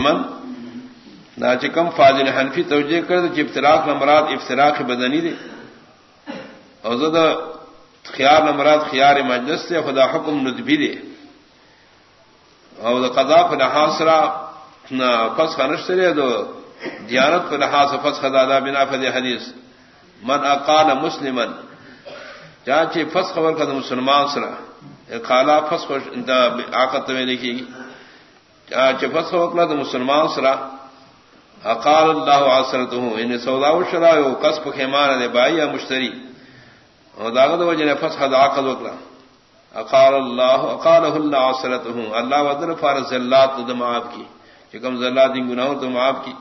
من دا چکم فاضل حنفی توجہ کر چ ابتراک نمرات افطراک بدنی دے اور زدہ خیار نمرات خیار مجلس سے خدا حکم ندبی دے اور قضا پر لحاظ را فس خنش سے دو دیانت پر لحاظ فس خدا بنا فد حدیث. من اقال مسلمن چاچے فس خبر کا مسلمان سرا خالا فس آکت میں لکھی گی چفت فس تو مسلمان سرا۔ اقال اللہ عصرت ہوں ان یعنی سودا شرا کسب خیمان دے بائی یا مشتری۔ داغت وجہ نے فس حد عقد وکلا اقال اللہ اقال اللہ عصرت ہوں اللہ ودر فارض اللہ تو دم آپ کی۔ چکم دن گناہ تم آپ کی۔